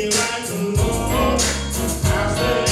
be right tomorrow. I say.